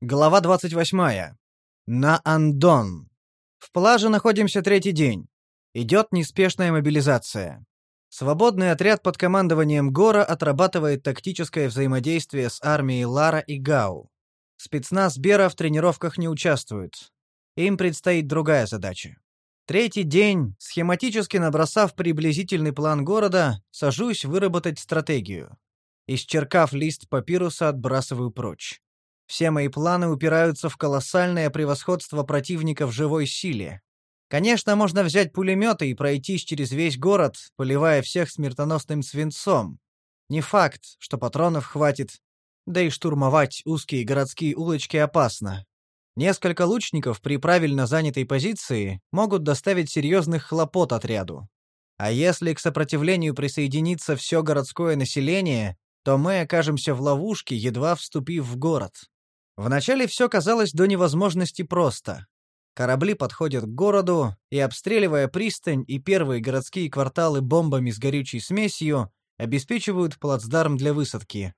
Глава 28. На Андон. В плаже находимся третий день. Идет неспешная мобилизация. Свободный отряд под командованием Гора отрабатывает тактическое взаимодействие с армией Лара и Гау. Спецназ Бера в тренировках не участвует. Им предстоит другая задача. Третий день, схематически набросав приблизительный план города, сажусь выработать стратегию. Исчеркав лист папируса, отбрасываю прочь. Все мои планы упираются в колоссальное превосходство противника в живой силе. Конечно, можно взять пулеметы и пройтись через весь город, поливая всех смертоносным свинцом. Не факт, что патронов хватит, да и штурмовать узкие городские улочки опасно. Несколько лучников при правильно занятой позиции могут доставить серьезных хлопот отряду. А если к сопротивлению присоединится все городское население, то мы окажемся в ловушке, едва вступив в город. Вначале все казалось до невозможности просто. Корабли подходят к городу и, обстреливая пристань и первые городские кварталы бомбами с горючей смесью, обеспечивают плацдарм для высадки.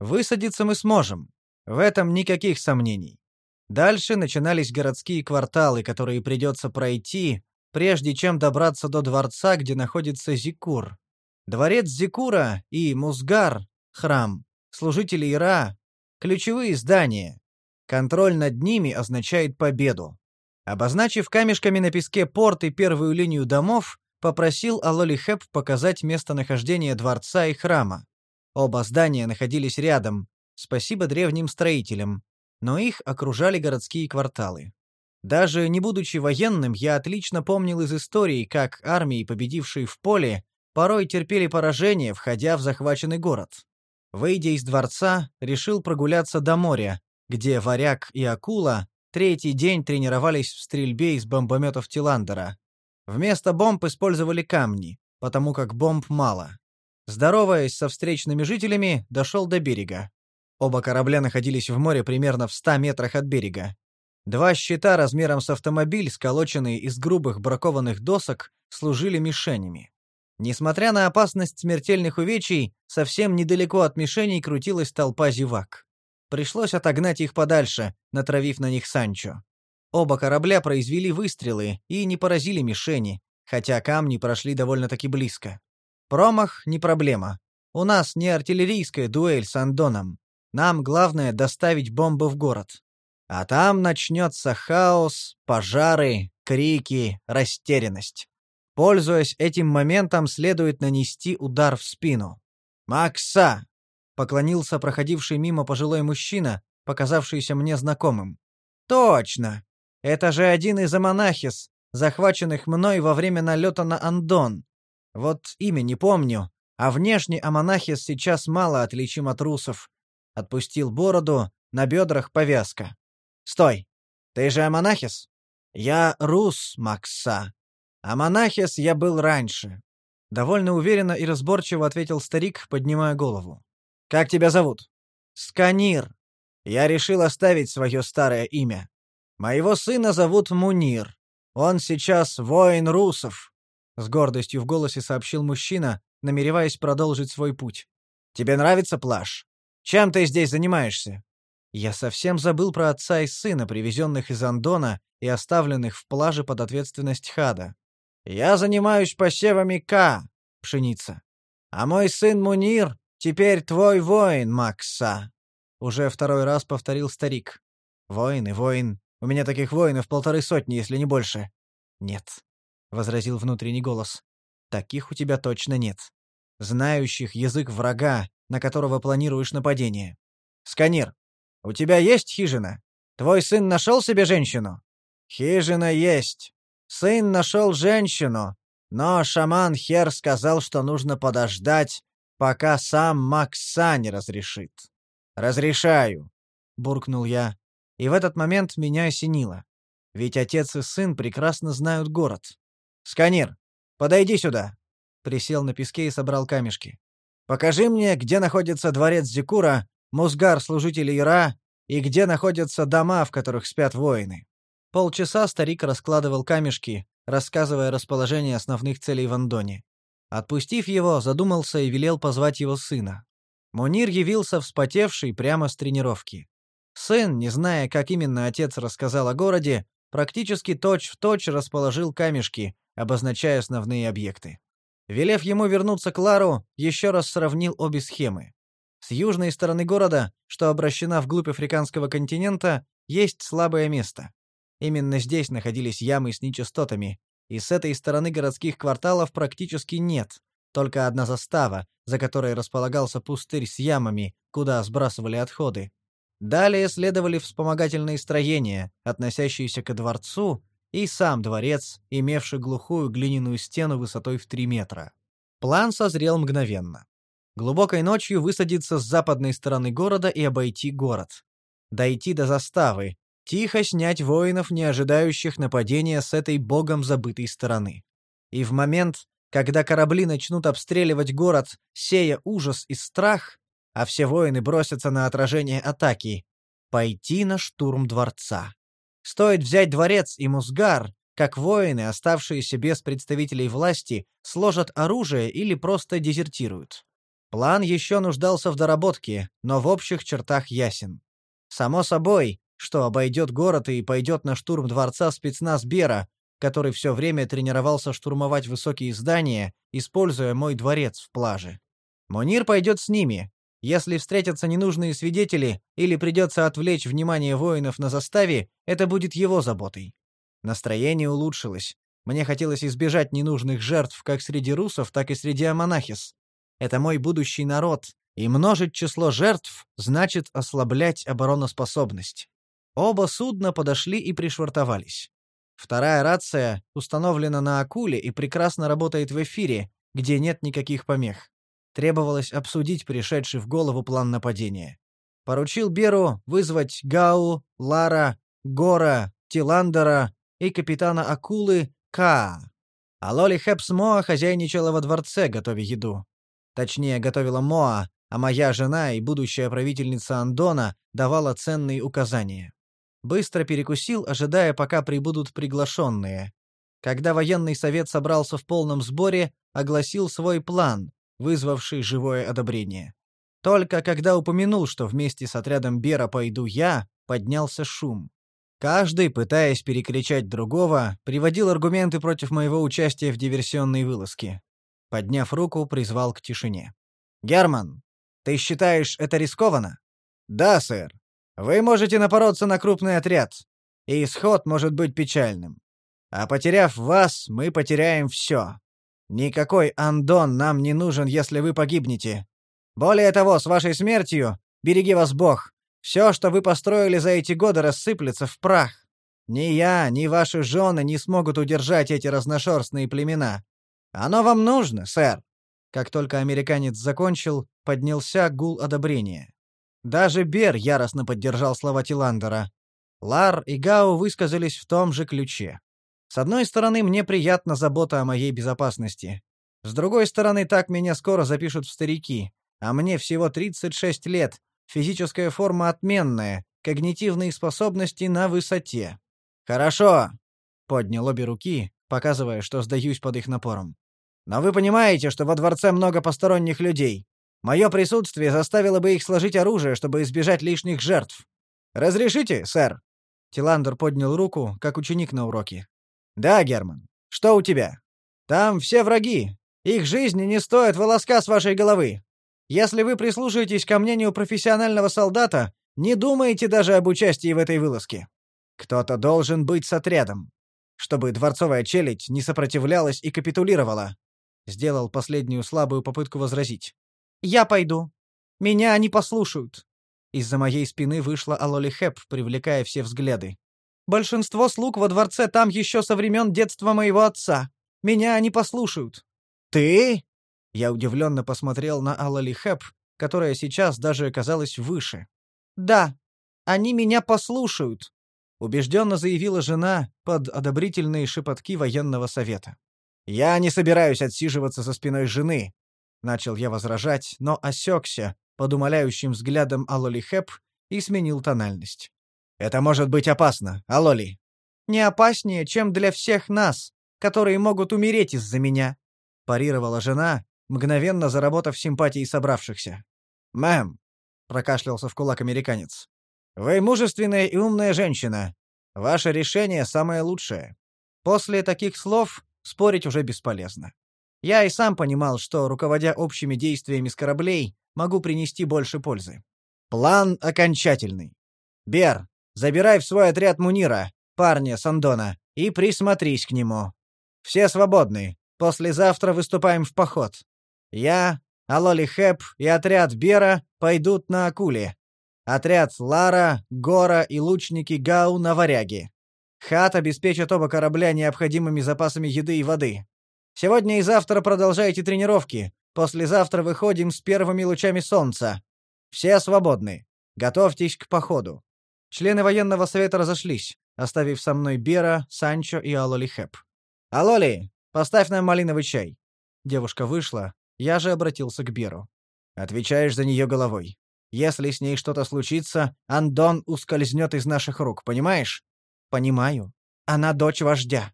Высадиться мы сможем. В этом никаких сомнений. Дальше начинались городские кварталы, которые придется пройти, прежде чем добраться до дворца, где находится Зикур. Дворец Зикура и Музгар, храм, служители Ира, ключевые здания, Контроль над ними означает победу. Обозначив камешками на песке порт и первую линию домов, попросил Алолихеп показать местонахождение дворца и храма. Оба здания находились рядом, спасибо древним строителям, но их окружали городские кварталы. Даже не будучи военным, я отлично помнил из истории, как армии, победившие в поле, порой терпели поражение, входя в захваченный город. Выйдя из дворца, решил прогуляться до моря, где Варяг и Акула третий день тренировались в стрельбе из бомбометов Тиландера. Вместо бомб использовали камни, потому как бомб мало. Здороваясь со встречными жителями, дошел до берега. Оба корабля находились в море примерно в 100 метрах от берега. Два щита размером с автомобиль, сколоченные из грубых бракованных досок, служили мишенями. Несмотря на опасность смертельных увечий, совсем недалеко от мишеней крутилась толпа зевак. Пришлось отогнать их подальше, натравив на них Санчо. Оба корабля произвели выстрелы и не поразили мишени, хотя камни прошли довольно-таки близко. Промах — не проблема. У нас не артиллерийская дуэль с Андоном. Нам главное доставить бомбы в город. А там начнется хаос, пожары, крики, растерянность. Пользуясь этим моментом, следует нанести удар в спину. «Макса! Поклонился проходивший мимо пожилой мужчина, показавшийся мне знакомым. «Точно! Это же один из амонахис, захваченных мной во время налета на Андон. Вот имя не помню, а внешне амонахис сейчас мало отличим от русов. Отпустил бороду, на бедрах повязка. «Стой! Ты же амонахис?» «Я рус, Макса. Амонахис я был раньше», — довольно уверенно и разборчиво ответил старик, поднимая голову. Как тебя зовут? Сканир. Я решил оставить свое старое имя. Моего сына зовут Мунир. Он сейчас воин русов. С гордостью в голосе сообщил мужчина, намереваясь продолжить свой путь. Тебе нравится плаж? Чем ты здесь занимаешься? Я совсем забыл про отца и сына, привезенных из Андона и оставленных в плаже под ответственность Хада. Я занимаюсь посевами К, пшеница. А мой сын Мунир Теперь твой воин, Макса!» Уже второй раз повторил старик. «Воин и воин. У меня таких воинов полторы сотни, если не больше». «Нет», — возразил внутренний голос. «Таких у тебя точно нет. Знающих язык врага, на которого планируешь нападение. Сканир, у тебя есть хижина? Твой сын нашел себе женщину?» «Хижина есть. Сын нашел женщину, но шаман Хер сказал, что нужно подождать, пока сам Макса не разрешит. «Разрешаю», — буркнул я. И в этот момент меня осенило. Ведь отец и сын прекрасно знают город. «Сканир, подойди сюда!» Присел на песке и собрал камешки. «Покажи мне, где находится дворец Зикура, Музгар служителей Ира и где находятся дома, в которых спят воины». Полчаса старик раскладывал камешки, рассказывая расположение основных целей в Андоне. Отпустив его, задумался и велел позвать его сына. Мунир явился вспотевший прямо с тренировки. Сын, не зная, как именно отец рассказал о городе, практически точь-в-точь расположил камешки, обозначая основные объекты. Велев ему вернуться к Лару, еще раз сравнил обе схемы. С южной стороны города, что обращена вглубь африканского континента, есть слабое место. Именно здесь находились ямы с нечистотами, и с этой стороны городских кварталов практически нет, только одна застава, за которой располагался пустырь с ямами, куда сбрасывали отходы. Далее следовали вспомогательные строения, относящиеся ко дворцу, и сам дворец, имевший глухую глиняную стену высотой в 3 метра. План созрел мгновенно. Глубокой ночью высадиться с западной стороны города и обойти город. Дойти до заставы, тихо снять воинов, не ожидающих нападения с этой богом забытой стороны. И в момент, когда корабли начнут обстреливать город, сея ужас и страх, а все воины бросятся на отражение атаки, пойти на штурм дворца. Стоит взять дворец и Музгар, как воины, оставшиеся без представителей власти, сложат оружие или просто дезертируют. План еще нуждался в доработке, но в общих чертах ясен. Само собой, что обойдет город и пойдет на штурм дворца спецназ Бера, который все время тренировался штурмовать высокие здания, используя мой дворец в плаже. Монир пойдет с ними. Если встретятся ненужные свидетели или придется отвлечь внимание воинов на заставе, это будет его заботой. Настроение улучшилось. Мне хотелось избежать ненужных жертв как среди русов, так и среди амонахис. Это мой будущий народ, и множить число жертв значит ослаблять обороноспособность. Оба судна подошли и пришвартовались. Вторая рация установлена на акуле и прекрасно работает в эфире, где нет никаких помех. Требовалось обсудить пришедший в голову план нападения. Поручил Беру вызвать Гау, Лара, Гора, Тиландера и капитана акулы Ка. А Лоли Хэпс Моа хозяйничала во дворце, готовя еду. Точнее, готовила Моа, а моя жена и будущая правительница Андона давала ценные указания. Быстро перекусил, ожидая, пока прибудут приглашенные. Когда военный совет собрался в полном сборе, огласил свой план, вызвавший живое одобрение. Только когда упомянул, что вместе с отрядом Бера пойду я, поднялся шум. Каждый, пытаясь перекричать другого, приводил аргументы против моего участия в диверсионной вылазке. Подняв руку, призвал к тишине. «Герман, ты считаешь это рискованно?» «Да, сэр. Вы можете напороться на крупный отряд, и исход может быть печальным. А потеряв вас, мы потеряем все. Никакой Андон нам не нужен, если вы погибнете. Более того, с вашей смертью, береги вас Бог, все, что вы построили за эти годы, рассыплется в прах. Ни я, ни ваши жены не смогут удержать эти разношерстные племена. Оно вам нужно, сэр. Как только американец закончил, поднялся гул одобрения. Даже Бер яростно поддержал слова Тиландера. Лар и Гао высказались в том же ключе. С одной стороны, мне приятна забота о моей безопасности. С другой стороны, так меня скоро запишут в старики, а мне всего 36 лет, физическая форма отменная, когнитивные способности на высоте. «Хорошо», — поднял обе руки, показывая, что сдаюсь под их напором. Но вы понимаете, что во дворце много посторонних людей. Мое присутствие заставило бы их сложить оружие, чтобы избежать лишних жертв. Разрешите, сэр?» Тиландер поднял руку, как ученик на уроке. «Да, Герман. Что у тебя? Там все враги. Их жизни не стоят волоска с вашей головы. Если вы прислушаетесь ко мнению профессионального солдата, не думаете даже об участии в этой вылазке. Кто-то должен быть с отрядом, чтобы дворцовая челядь не сопротивлялась и капитулировала. Сделал последнюю слабую попытку возразить. «Я пойду. Меня они послушают». Из-за моей спины вышла Алоли Хэп, привлекая все взгляды. «Большинство слуг во дворце там еще со времен детства моего отца. Меня они послушают». «Ты?» Я удивленно посмотрел на Алоли Хэп, которая сейчас даже оказалась выше. «Да, они меня послушают», — убежденно заявила жена под одобрительные шепотки военного совета. «Я не собираюсь отсиживаться за спиной жены», — начал я возражать, но осекся под умоляющим взглядом Алоли Хэп и сменил тональность. «Это может быть опасно, Алоли». «Не опаснее, чем для всех нас, которые могут умереть из-за меня», — парировала жена, мгновенно заработав симпатии собравшихся. «Мэм», — прокашлялся в кулак американец, Вы мужественная и умная женщина. Ваше решение самое лучшее. После таких слов спорить уже бесполезно. Я и сам понимал, что, руководя общими действиями с кораблей, могу принести больше пользы. План окончательный. Бер, забирай в свой отряд Мунира, парня Сандона, и присмотрись к нему. Все свободны. Послезавтра выступаем в поход. Я, Алоли Хэп и отряд Бера пойдут на Акуле. Отряд Лара, Гора и лучники Гау на Варяге. Хат обеспечит оба корабля необходимыми запасами еды и воды. Сегодня и завтра продолжайте тренировки. Послезавтра выходим с первыми лучами солнца. Все свободны. Готовьтесь к походу. Члены военного совета разошлись, оставив со мной Бера, Санчо и Алоли Хэп. «Алоли, поставь нам малиновый чай». Девушка вышла, я же обратился к Беру. «Отвечаешь за нее головой. Если с ней что-то случится, Андон ускользнет из наших рук, понимаешь?» «Понимаю. Она дочь вождя», —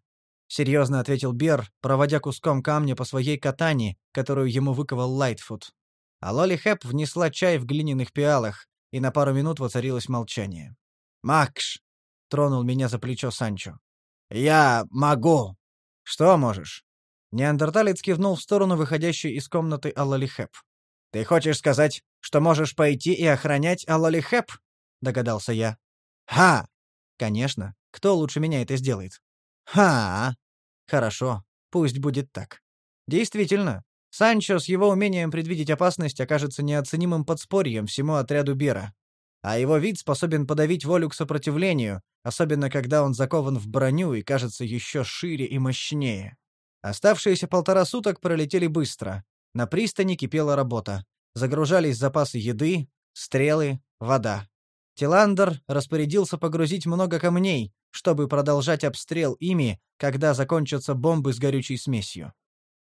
серьезно ответил Бер, проводя куском камня по своей катане, которую ему выковал Лайтфуд. А Лоли Хэп внесла чай в глиняных пиалах, и на пару минут воцарилось молчание. «Макш!» — тронул меня за плечо Санчо. «Я могу!» «Что можешь?» Неандерталец кивнул в сторону выходящей из комнаты Аллалихеп. «Ты хочешь сказать, что можешь пойти и охранять Аллалихеп?» — догадался я. «Ха!» «Конечно. Кто лучше меня это сделает?» «Ха!» «Хорошо. Пусть будет так». Действительно, Санчо с его умением предвидеть опасность окажется неоценимым подспорьем всему отряду Бера. А его вид способен подавить волю к сопротивлению, особенно когда он закован в броню и кажется еще шире и мощнее. Оставшиеся полтора суток пролетели быстро. На пристани кипела работа. Загружались запасы еды, стрелы, вода. Тиландер распорядился погрузить много камней, чтобы продолжать обстрел ими, когда закончатся бомбы с горючей смесью.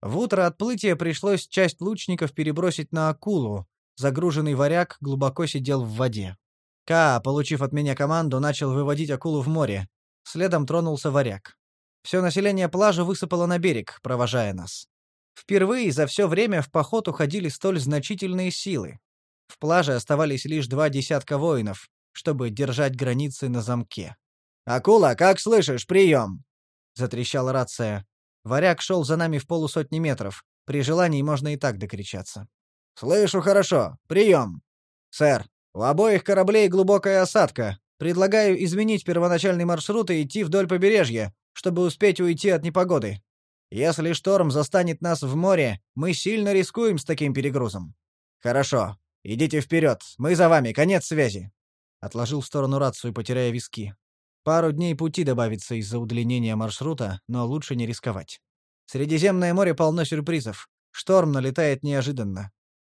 В утро отплытия пришлось часть лучников перебросить на акулу. Загруженный варяг глубоко сидел в воде. Ка, получив от меня команду, начал выводить акулу в море. Следом тронулся варяг. Все население плажа высыпало на берег, провожая нас. Впервые за все время в поход уходили столь значительные силы. В плаже оставались лишь два десятка воинов, чтобы держать границы на замке. «Акула, как слышишь, прием!» — затрещала рация. Варяг шел за нами в полусотни метров. При желании можно и так докричаться. «Слышу хорошо. Прием!» «Сэр, у обоих кораблей глубокая осадка. Предлагаю изменить первоначальный маршрут и идти вдоль побережья, чтобы успеть уйти от непогоды. Если шторм застанет нас в море, мы сильно рискуем с таким перегрузом. Хорошо. Идите вперед. Мы за вами. Конец связи. Отложил в сторону рацию, потеряя виски. Пару дней пути добавится из-за удлинения маршрута, но лучше не рисковать. Средиземное море полно сюрпризов. Шторм налетает неожиданно.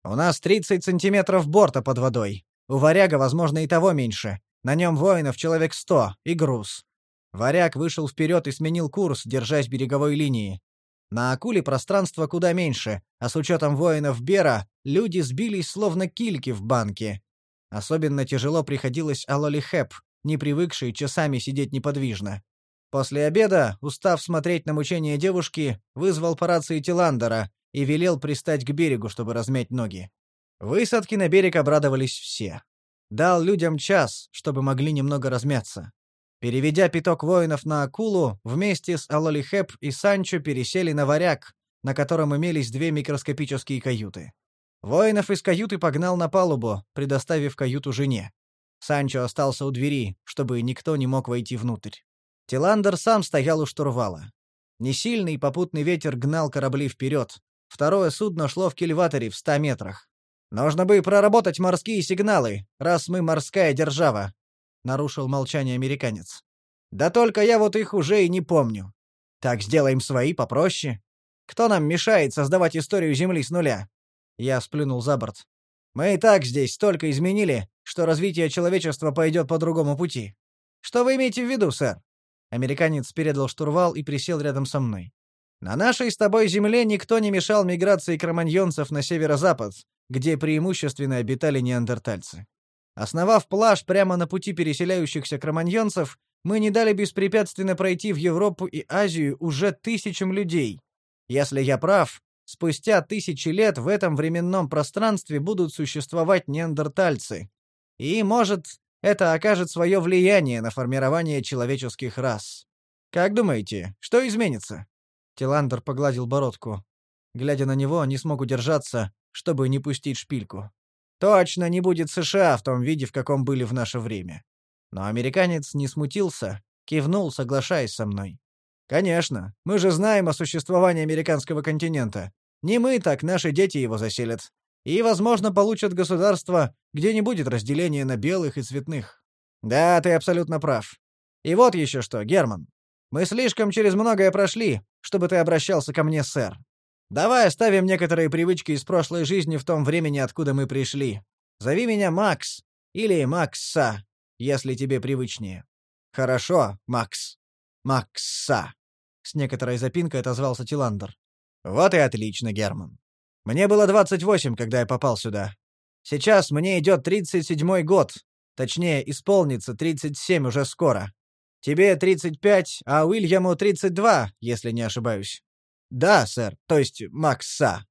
У нас 30 сантиметров борта под водой. У варяга, возможно, и того меньше. На нем воинов человек сто и груз. Варяг вышел вперед и сменил курс, держась береговой линии. На акуле пространство куда меньше, а с учетом воинов Бера люди сбились словно кильки в банке. Особенно тяжело приходилось Алоли Хэп, не привыкшей часами сидеть неподвижно. После обеда, устав смотреть на мучения девушки, вызвал по рации Тиландера и велел пристать к берегу, чтобы размять ноги. Высадки на берег обрадовались все. Дал людям час, чтобы могли немного размяться. Переведя пяток воинов на акулу, вместе с Алолихеп и Санчо пересели на варяг, на котором имелись две микроскопические каюты. Воинов из каюты погнал на палубу, предоставив каюту жене. Санчо остался у двери, чтобы никто не мог войти внутрь. Тиландер сам стоял у штурвала. Несильный попутный ветер гнал корабли вперед. Второе судно шло в кильваторе в ста метрах. «Нужно бы проработать морские сигналы, раз мы морская держава», — нарушил молчание американец. «Да только я вот их уже и не помню. Так сделаем свои попроще. Кто нам мешает создавать историю Земли с нуля?» Я сплюнул за борт. «Мы и так здесь столько изменили, что развитие человечества пойдет по другому пути. Что вы имеете в виду, сэр?» Американец передал штурвал и присел рядом со мной. «На нашей с тобой земле никто не мешал миграции кроманьонцев на северо-запад, где преимущественно обитали неандертальцы. Основав плаж прямо на пути переселяющихся кроманьонцев, мы не дали беспрепятственно пройти в Европу и Азию уже тысячам людей. Если я прав, спустя тысячи лет в этом временном пространстве будут существовать неандертальцы. И, может, это окажет свое влияние на формирование человеческих рас. Как думаете, что изменится?» Тиландер погладил бородку. Глядя на него, не смог удержаться, чтобы не пустить шпильку. «Точно не будет США в том виде, в каком были в наше время». Но американец не смутился, кивнул, соглашаясь со мной. «Конечно, мы же знаем о существовании американского континента. Не мы, так наши дети его заселят. И, возможно, получат государство, где не будет разделения на белых и цветных. Да, ты абсолютно прав. И вот еще что, Герман. Мы слишком через многое прошли, чтобы ты обращался ко мне, сэр. Давай оставим некоторые привычки из прошлой жизни в том времени, откуда мы пришли. Зови меня Макс или Макса, если тебе привычнее. Хорошо, Макс. Макса. С некоторой запинкой отозвался Тиландер. Вот и отлично, Герман. Мне было 28, когда я попал сюда. Сейчас мне идет 37-й год. Точнее, исполнится 37 уже скоро. Тебе 35, а Уильяму 32, если не ошибаюсь. Да, сэр, то есть Макса.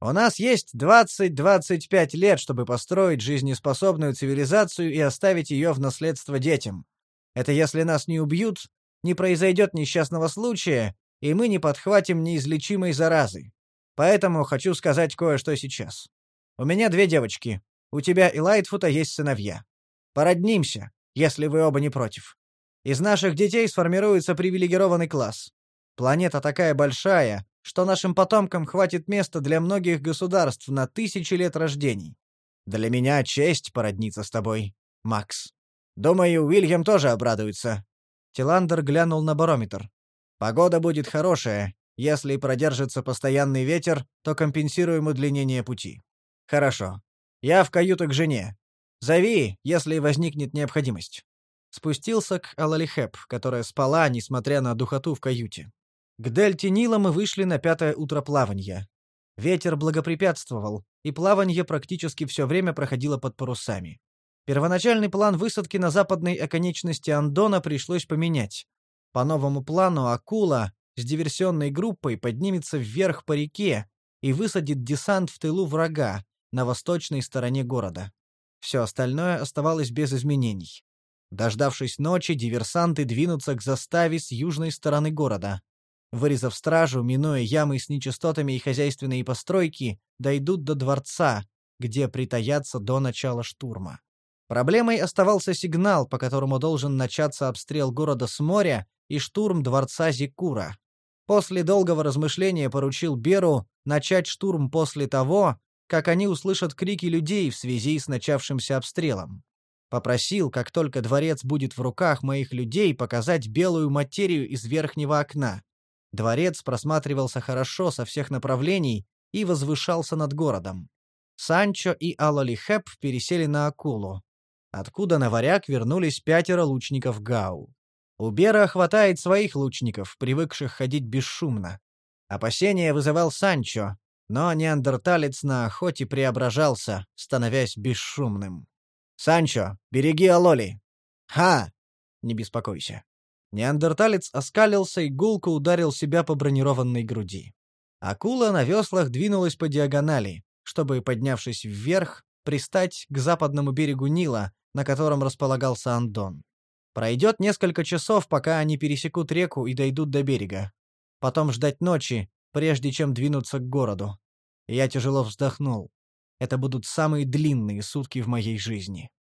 У нас есть 20-25 лет, чтобы построить жизнеспособную цивилизацию и оставить ее в наследство детям. Это если нас не убьют, не произойдет несчастного случая, и мы не подхватим неизлечимой заразы. Поэтому хочу сказать кое-что сейчас. У меня две девочки. У тебя и Лайтфута есть сыновья. Породнимся, если вы оба не против. Из наших детей сформируется привилегированный класс. Планета такая большая, что нашим потомкам хватит места для многих государств на тысячи лет рождений. Для меня честь породниться с тобой, Макс. Думаю, Уильям тоже обрадуется. Тиландер глянул на барометр. Погода будет хорошая. Если продержится постоянный ветер, то компенсируем удлинение пути. Хорошо. Я в каюту к жене. Зови, если возникнет необходимость спустился к Алалихеп, которая спала, несмотря на духоту в каюте. К дельте Нила мы вышли на пятое утро плавания. Ветер благопрепятствовал, и плавание практически все время проходило под парусами. Первоначальный план высадки на западной оконечности Андона пришлось поменять. По новому плану акула с диверсионной группой поднимется вверх по реке и высадит десант в тылу врага на восточной стороне города. Все остальное оставалось без изменений. Дождавшись ночи, диверсанты двинутся к заставе с южной стороны города. Вырезав стражу, минуя ямы с нечистотами и хозяйственные постройки, дойдут до дворца, где притаятся до начала штурма. Проблемой оставался сигнал, по которому должен начаться обстрел города с моря и штурм дворца Зикура. После долгого размышления поручил Беру начать штурм после того, как они услышат крики людей в связи с начавшимся обстрелом. Попросил, как только дворец будет в руках моих людей, показать белую материю из верхнего окна. Дворец просматривался хорошо со всех направлений и возвышался над городом. Санчо и Алолихеп пересели на акулу, откуда на варяг вернулись пятеро лучников Гау. У Бера хватает своих лучников, привыкших ходить бесшумно. Опасения вызывал Санчо, но неандерталец на охоте преображался, становясь бесшумным. «Санчо, береги Алоли!» «Ха!» «Не беспокойся». Неандерталец оскалился и гулко ударил себя по бронированной груди. Акула на веслах двинулась по диагонали, чтобы, поднявшись вверх, пристать к западному берегу Нила, на котором располагался Андон. Пройдет несколько часов, пока они пересекут реку и дойдут до берега. Потом ждать ночи, прежде чем двинуться к городу. Я тяжело вздохнул. Это будут самые длинные сутки в моей жизни.